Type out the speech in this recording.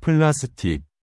플라스틱.